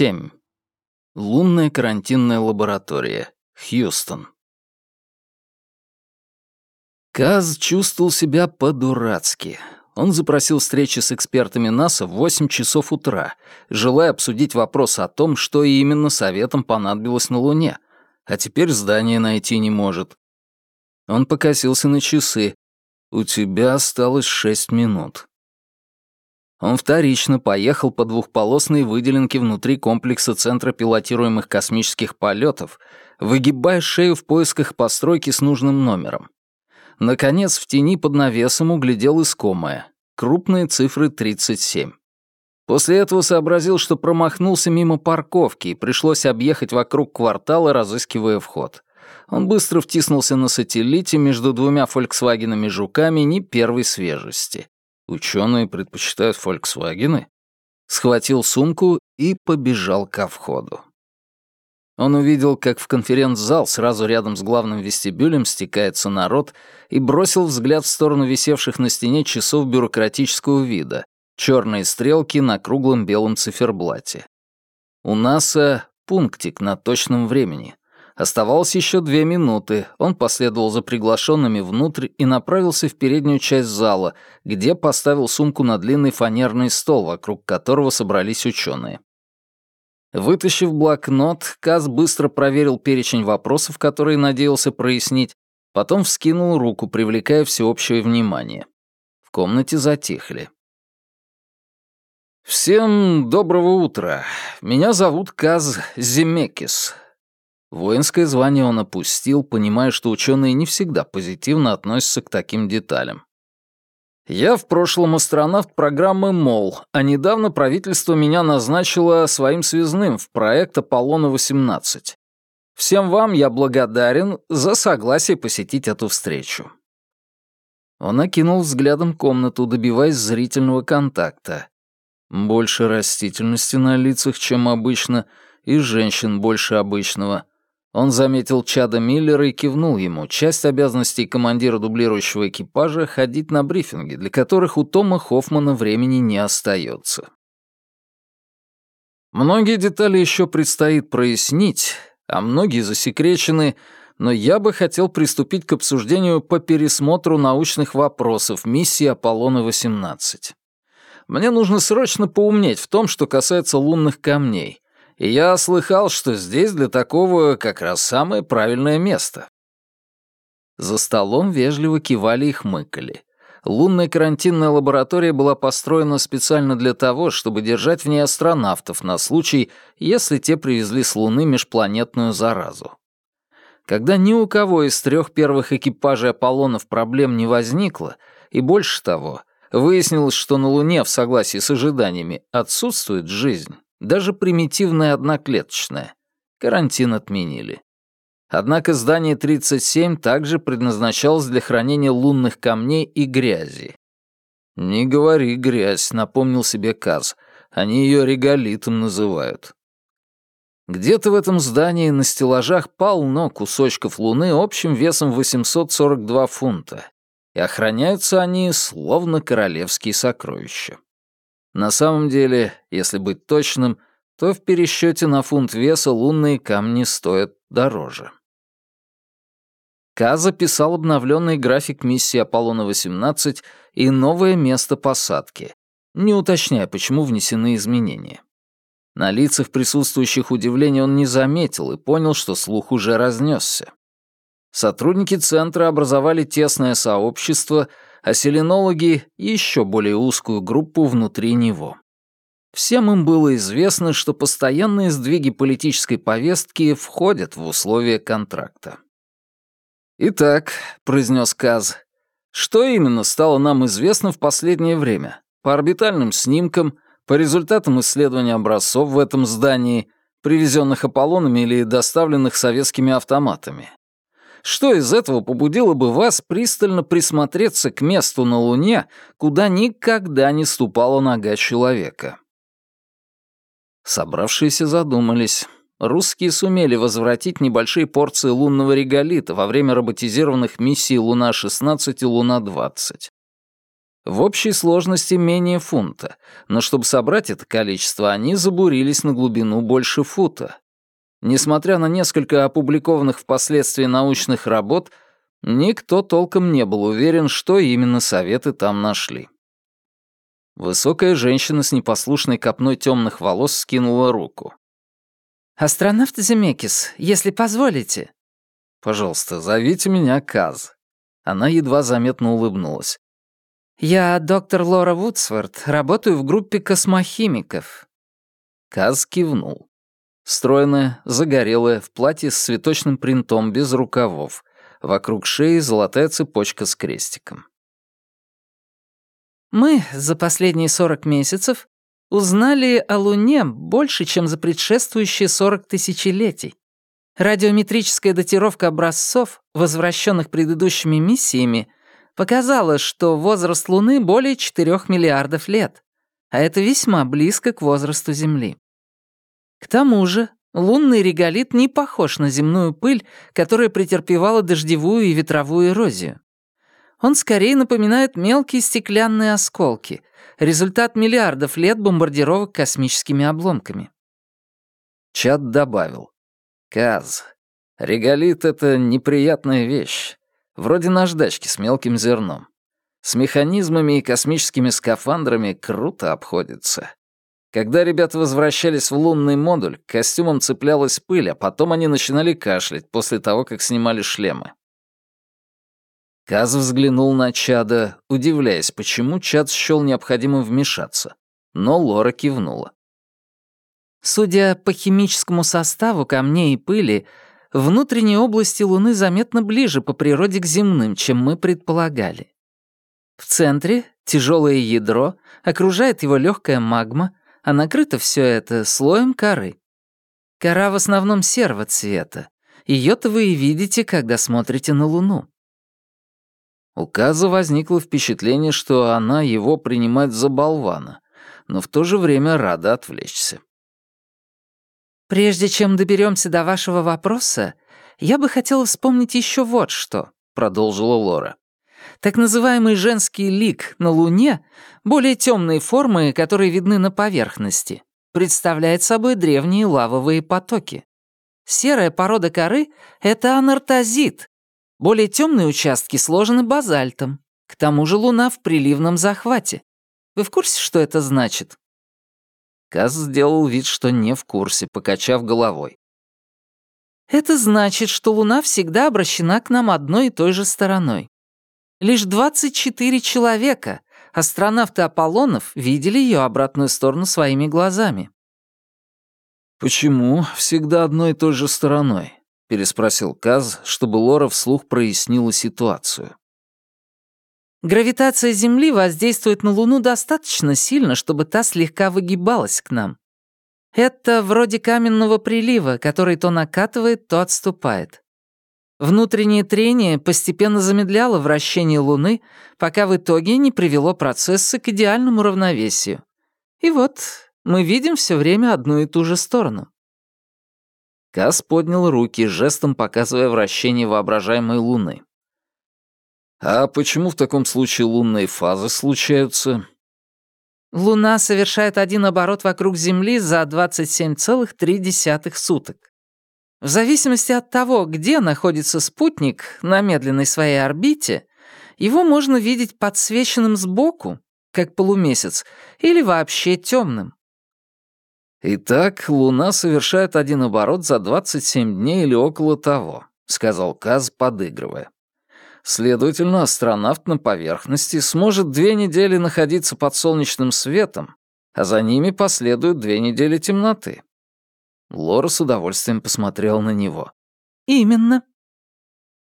7. Лунная карантинная лаборатория. Хьюстон. Каз чувствовал себя по-дурацки. Он запросил встречи с экспертами НАСА в 8 часов утра, желая обсудить вопрос о том, что именно Советам понадобилось на Луне, а теперь здание найти не может. Он покосился на часы. «У тебя осталось шесть минут». Он вторично поехал по двухполосной выделенке внутри комплекса Центра пилотируемых космических полетов, выгибая шею в поисках постройки с нужным номером. Наконец, в тени под навесом углядел искомое. Крупные цифры 37. После этого сообразил, что промахнулся мимо парковки и пришлось объехать вокруг квартала, разыскивая вход. Он быстро втиснулся на сателлите между двумя «Фольксвагенами» жуками не первой свежести. Ученые предпочитают «Фольксвагены»? Схватил сумку и побежал ко входу. Он увидел, как в конференц-зал сразу рядом с главным вестибюлем стекается народ и бросил взгляд в сторону висевших на стене часов бюрократического вида, черные стрелки на круглом белом циферблате. У НАСА пунктик на точном времени. Оставалось еще две минуты. Он последовал за приглашенными внутрь и направился в переднюю часть зала, где поставил сумку на длинный фанерный стол, вокруг которого собрались ученые. Вытащив блокнот, Каз быстро проверил перечень вопросов, которые надеялся прояснить, потом вскинул руку, привлекая всеобщее внимание. В комнате затихли. «Всем доброго утра. Меня зовут Каз Земекис. Воинское звание он опустил, понимая, что ученые не всегда позитивно относятся к таким деталям. Я в прошлом астронавт программы МОЛ, а недавно правительство меня назначило своим связным в проект Аполлона-18. Всем вам я благодарен за согласие посетить эту встречу. Он окинул взглядом комнату, добиваясь зрительного контакта. Больше растительности на лицах, чем обычно, и женщин больше обычного. Он заметил Чада Миллера и кивнул ему. Часть обязанностей командира дублирующего экипажа — ходить на брифинги, для которых у Тома Хоффмана времени не остается. Многие детали еще предстоит прояснить, а многие засекречены, но я бы хотел приступить к обсуждению по пересмотру научных вопросов миссии Аполлона-18. Мне нужно срочно поумнеть в том, что касается лунных камней — я слыхал, что здесь для такого как раз самое правильное место. За столом вежливо кивали и хмыкали. Лунная карантинная лаборатория была построена специально для того, чтобы держать в ней астронавтов на случай, если те привезли с Луны межпланетную заразу. Когда ни у кого из трех первых экипажей Аполлонов проблем не возникло, и больше того, выяснилось, что на Луне в согласии с ожиданиями отсутствует жизнь, даже примитивная одноклеточная. Карантин отменили. Однако здание 37 также предназначалось для хранения лунных камней и грязи. «Не говори грязь», — напомнил себе Каз. «Они ее реголитом называют». Где-то в этом здании на стеллажах полно кусочков луны общим весом 842 фунта, и охраняются они словно королевские сокровища. На самом деле, если быть точным, то в пересчете на фунт веса лунные камни стоят дороже. Ка записал обновленный график миссии Аполлона-18 и новое место посадки, не уточняя, почему внесены изменения. На лицах присутствующих удивления он не заметил и понял, что слух уже разнесся. Сотрудники центра образовали тесное сообщество — а селенологи — еще более узкую группу внутри него. Всем им было известно, что постоянные сдвиги политической повестки входят в условия контракта. «Итак», — произнес Каз, — «что именно стало нам известно в последнее время? По орбитальным снимкам, по результатам исследования образцов в этом здании, привезенных Аполлонами или доставленных советскими автоматами? Что из этого побудило бы вас пристально присмотреться к месту на Луне, куда никогда не ступала нога человека? Собравшиеся задумались. Русские сумели возвратить небольшие порции лунного реголита во время роботизированных миссий Луна-16 и Луна-20. В общей сложности менее фунта, но чтобы собрать это количество, они забурились на глубину больше фута. Несмотря на несколько опубликованных впоследствии научных работ, никто толком не был уверен, что именно советы там нашли. Высокая женщина с непослушной копной темных волос скинула руку. «Астронавт Земекис, если позволите». «Пожалуйста, зовите меня Каз». Она едва заметно улыбнулась. «Я доктор Лора Вудсворт, работаю в группе космохимиков». Каз кивнул. Стройная, загорелая, в платье с цветочным принтом, без рукавов. Вокруг шеи золотая цепочка с крестиком. «Мы за последние 40 месяцев узнали о Луне больше, чем за предшествующие 40 тысячелетий. Радиометрическая датировка образцов, возвращенных предыдущими миссиями, показала, что возраст Луны более 4 миллиардов лет, а это весьма близко к возрасту Земли. К тому же, лунный реголит не похож на земную пыль, которая претерпевала дождевую и ветровую эрозию. Он скорее напоминает мелкие стеклянные осколки, результат миллиардов лет бомбардировок космическими обломками. Чат добавил. «Каз, реголит — это неприятная вещь, вроде наждачки с мелким зерном. С механизмами и космическими скафандрами круто обходится. Когда ребята возвращались в лунный модуль, к костюмам цеплялась пыль, а потом они начинали кашлять после того, как снимали шлемы. Каз взглянул на Чада, удивляясь, почему Чад счёл необходимым вмешаться. Но Лора кивнула. Судя по химическому составу камней и пыли, внутренние области Луны заметно ближе по природе к земным, чем мы предполагали. В центре тяжелое ядро, окружает его легкая магма, а накрыто все это слоем коры. Кора в основном серого цвета. Ее-то вы и видите, когда смотрите на Луну. У Каза возникло впечатление, что она его принимает за болвана, но в то же время рада отвлечься. «Прежде чем доберемся до вашего вопроса, я бы хотела вспомнить еще вот что», — продолжила Лора. Так называемый женский лик на Луне, более темные формы, которые видны на поверхности, представляет собой древние лавовые потоки. Серая порода коры — это анартозит. Более темные участки сложены базальтом. К тому же Луна в приливном захвате. Вы в курсе, что это значит? Каз сделал вид, что не в курсе, покачав головой. Это значит, что Луна всегда обращена к нам одной и той же стороной. Лишь 24 человека, астронавты Аполлонов, видели ее обратную сторону своими глазами. «Почему всегда одной и той же стороной?» — переспросил Каз, чтобы Лора вслух прояснила ситуацию. Гравитация Земли воздействует на Луну достаточно сильно, чтобы та слегка выгибалась к нам. Это вроде каменного прилива, который то накатывает, то отступает. Внутреннее трение постепенно замедляло вращение Луны, пока в итоге не привело процессы к идеальному равновесию. И вот мы видим все время одну и ту же сторону. Кас поднял руки, жестом показывая вращение воображаемой Луны. «А почему в таком случае лунные фазы случаются?» Луна совершает один оборот вокруг Земли за 27,3 суток. В зависимости от того, где находится спутник на медленной своей орбите, его можно видеть подсвеченным сбоку, как полумесяц, или вообще темным. «Итак, Луна совершает один оборот за 27 дней или около того», — сказал Каз, подыгрывая. «Следовательно, астронавт на поверхности сможет две недели находиться под солнечным светом, а за ними последуют две недели темноты. Лора с удовольствием посмотрел на него. «Именно».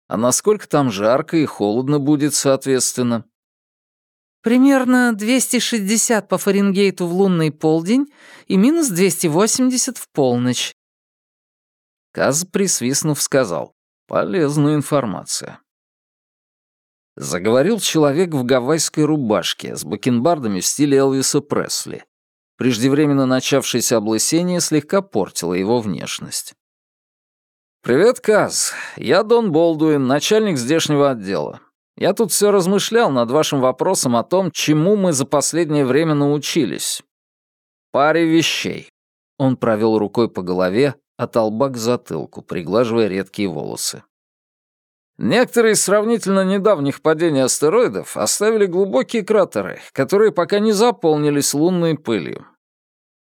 «А насколько там жарко и холодно будет, соответственно?» «Примерно 260 по Фаренгейту в лунный полдень и минус 280 в полночь». Каз, присвистнув, сказал. «Полезная информация». Заговорил человек в гавайской рубашке с бакенбардами в стиле Элвиса Пресли. Преждевременно начавшееся облысение слегка портило его внешность. «Привет, Каз. Я Дон Болдуин, начальник здешнего отдела. Я тут все размышлял над вашим вопросом о том, чему мы за последнее время научились. Паре вещей. Он провел рукой по голове, от лба к затылку, приглаживая редкие волосы. Некоторые из сравнительно недавних падений астероидов оставили глубокие кратеры, которые пока не заполнились лунной пылью.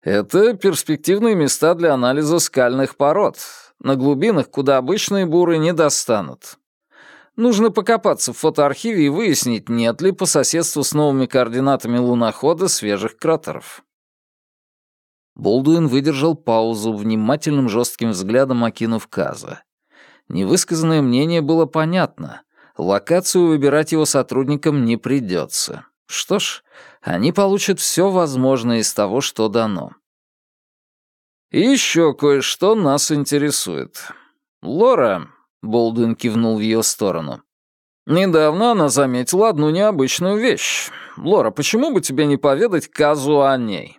Это перспективные места для анализа скальных пород, на глубинах, куда обычные буры не достанут. Нужно покопаться в фотоархиве и выяснить, нет ли по соседству с новыми координатами лунохода свежих кратеров. Болдуин выдержал паузу, внимательным жестким взглядом окинув Каза. Невысказанное мнение было понятно. Локацию выбирать его сотрудникам не придется. Что ж, они получат все возможное из того, что дано. И еще кое-что нас интересует. Лора, Болдуин кивнул в ее сторону. Недавно она заметила одну необычную вещь. Лора, почему бы тебе не поведать Казу о ней?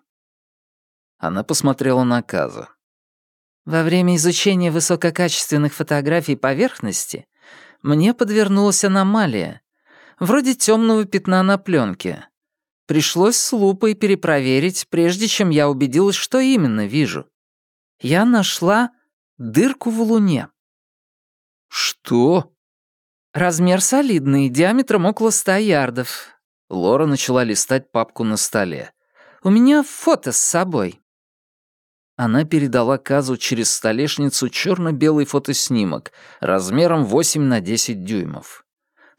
Она посмотрела на Каза. Во время изучения высококачественных фотографий поверхности мне подвернулась аномалия, вроде темного пятна на пленке. Пришлось с лупой перепроверить, прежде чем я убедилась, что именно вижу. Я нашла дырку в Луне. «Что?» Размер солидный, диаметром около ста ярдов. Лора начала листать папку на столе. «У меня фото с собой». Она передала Казу через столешницу черно-белый фотоснимок размером 8 на 10 дюймов.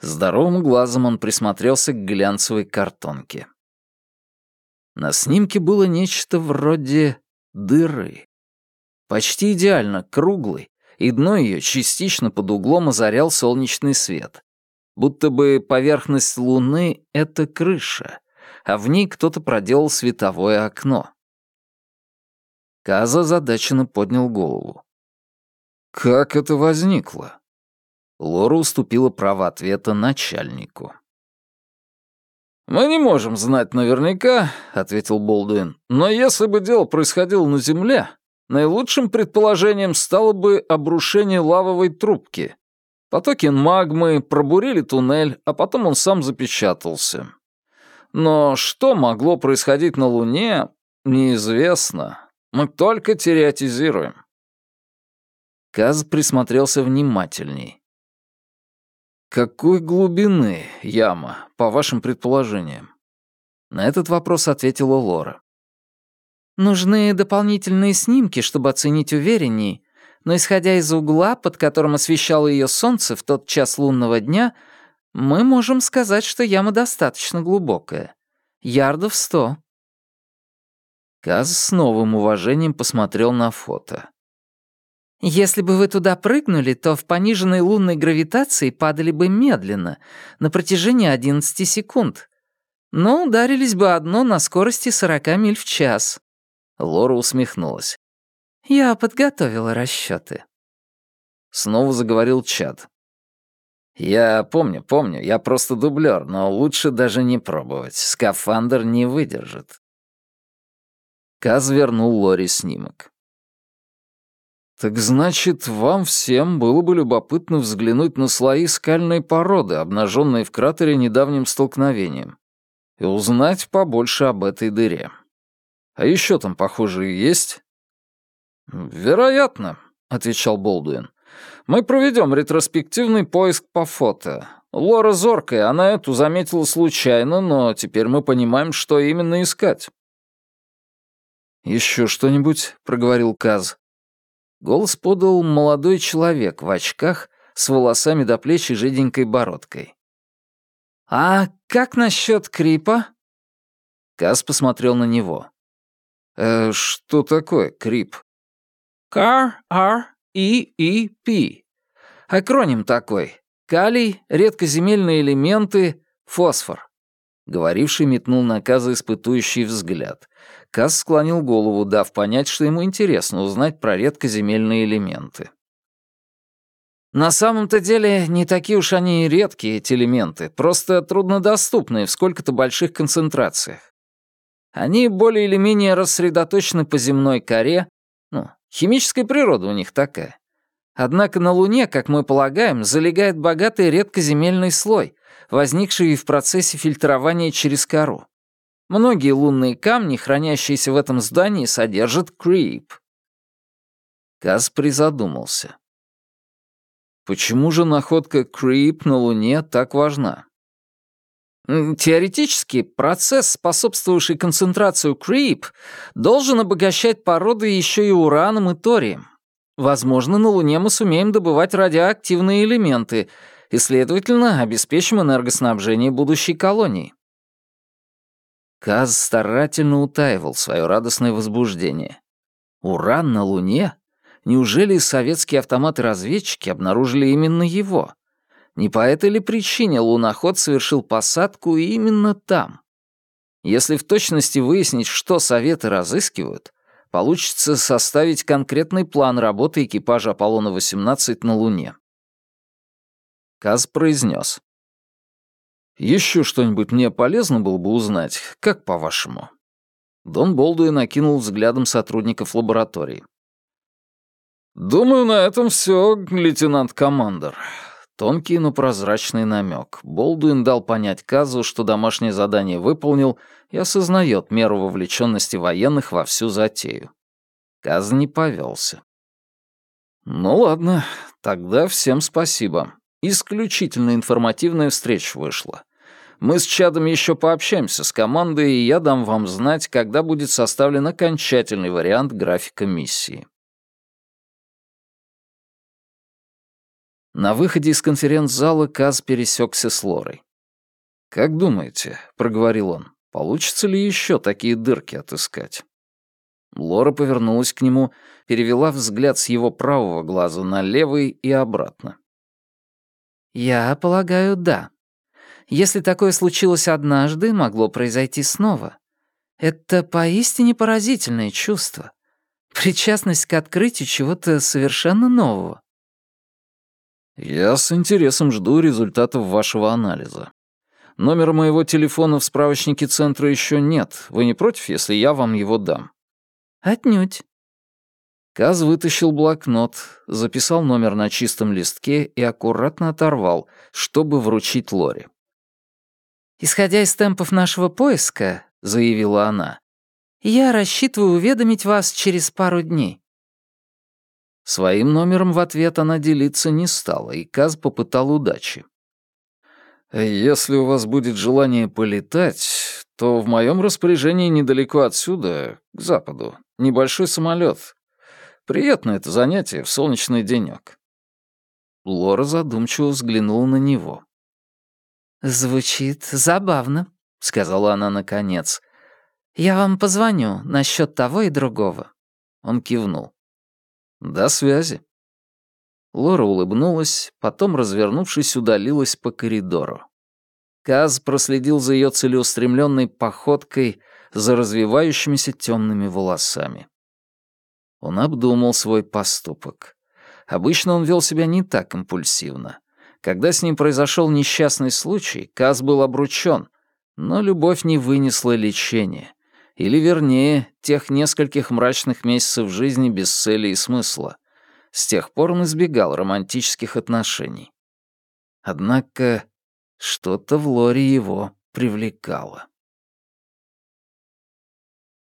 Здоровым глазом он присмотрелся к глянцевой картонке. На снимке было нечто вроде дыры. Почти идеально круглый, и дно ее частично под углом озарял солнечный свет. Будто бы поверхность Луны — это крыша, а в ней кто-то проделал световое окно. Каза задаченно поднял голову. «Как это возникло?» Лора уступила право ответа начальнику. «Мы не можем знать наверняка», — ответил Болдуин. «Но если бы дело происходило на Земле, наилучшим предположением стало бы обрушение лавовой трубки. Потоки магмы пробурили туннель, а потом он сам запечатался. Но что могло происходить на Луне, неизвестно. Мы только теоретизируем». Каз присмотрелся внимательней. «Какой глубины яма, по вашим предположениям?» На этот вопрос ответила Лора. «Нужны дополнительные снимки, чтобы оценить уверенней, но исходя из угла, под которым освещало ее солнце в тот час лунного дня, мы можем сказать, что яма достаточно глубокая. Ярдов сто. Каз с новым уважением посмотрел на фото. «Если бы вы туда прыгнули, то в пониженной лунной гравитации падали бы медленно, на протяжении 11 секунд. Но ударились бы одно на скорости 40 миль в час». Лора усмехнулась. «Я подготовила расчеты. Снова заговорил Чад. «Я помню, помню, я просто дублер, но лучше даже не пробовать. Скафандр не выдержит». Каз вернул Лори снимок. «Так значит, вам всем было бы любопытно взглянуть на слои скальной породы, обнаженные в кратере недавним столкновением, и узнать побольше об этой дыре. А еще там, похоже, есть?» «Вероятно», — отвечал Болдуин. «Мы проведем ретроспективный поиск по фото. Лора зоркая, она эту заметила случайно, но теперь мы понимаем, что именно искать». «Еще что-нибудь?» — проговорил Каз. Голос подал молодой человек в очках с волосами до плеч и жиденькой бородкой. «А как насчет Крипа?» Каз посмотрел на него. «Э, что такое Крип?» К-Р-И-И-П. Акроним такой. Калий, редкоземельные элементы, фосфор. Говоривший метнул на Каза испытующий взгляд. Каз склонил голову, дав понять, что ему интересно узнать про редкоземельные элементы. На самом-то деле не такие уж они и редкие, эти элементы, просто труднодоступные в сколько-то больших концентрациях. Они более или менее рассредоточены по земной коре, ну, химическая природа у них такая. Однако на Луне, как мы полагаем, залегает богатый редкоземельный слой, возникший в процессе фильтрования через кору. Многие лунные камни, хранящиеся в этом здании, содержат крип. Каз призадумался. Почему же находка крип на Луне так важна? Теоретически, процесс, способствовавший концентрацию крип, должен обогащать породы еще и ураном и торием. Возможно, на Луне мы сумеем добывать радиоактивные элементы и, следовательно, обеспечим энергоснабжение будущей колонии. Каз старательно утаивал свое радостное возбуждение. Уран на Луне? Неужели советские автоматы-разведчики обнаружили именно его? Не по этой ли причине луноход совершил посадку именно там? Если в точности выяснить, что Советы разыскивают, получится составить конкретный план работы экипажа Аполлона-18 на Луне. Каз произнес. Еще что-нибудь мне полезно было бы узнать, как по-вашему?» Дон Болдуин накинул взглядом сотрудников лаборатории. «Думаю, на этом все, лейтенант-командор». Тонкий, но прозрачный намек. Болдуин дал понять Казу, что домашнее задание выполнил и осознает меру вовлеченности военных во всю затею. Каз не повелся. «Ну ладно, тогда всем спасибо. Исключительно информативная встреча вышла. Мы с Чадом еще пообщаемся с командой, и я дам вам знать, когда будет составлен окончательный вариант графика миссии. На выходе из конференц-зала Каз пересекся с Лорой. «Как думаете?» — проговорил он. «Получится ли еще такие дырки отыскать?» Лора повернулась к нему, перевела взгляд с его правого глаза на левый и обратно. «Я полагаю, да», если такое случилось однажды, могло произойти снова. Это поистине поразительное чувство. Причастность к открытию чего-то совершенно нового. Я с интересом жду результатов вашего анализа. Номера моего телефона в справочнике центра еще нет. Вы не против, если я вам его дам? Отнюдь. Каз вытащил блокнот, записал номер на чистом листке и аккуратно оторвал, чтобы вручить Лоре. «Исходя из темпов нашего поиска», — заявила она, «я рассчитываю уведомить вас через пару дней». Своим номером в ответ она делиться не стала, и Каз попытал удачи. «Если у вас будет желание полетать, то в моем распоряжении недалеко отсюда, к западу, небольшой самолет. Приятно это занятие в солнечный денек». Лора задумчиво взглянула на него. «Звучит забавно», — сказала она наконец. «Я вам позвоню насчет того и другого». Он кивнул. «До связи». Лора улыбнулась, потом, развернувшись, удалилась по коридору. Каз проследил за ее целеустремленной походкой, за развивающимися темными волосами. Он обдумал свой поступок. Обычно он вел себя не так импульсивно. Когда с ним произошел несчастный случай, Каз был обручён, но любовь не вынесла лечения. Или, вернее, тех нескольких мрачных месяцев жизни без цели и смысла. С тех пор он избегал романтических отношений. Однако что-то в Лоре его привлекало.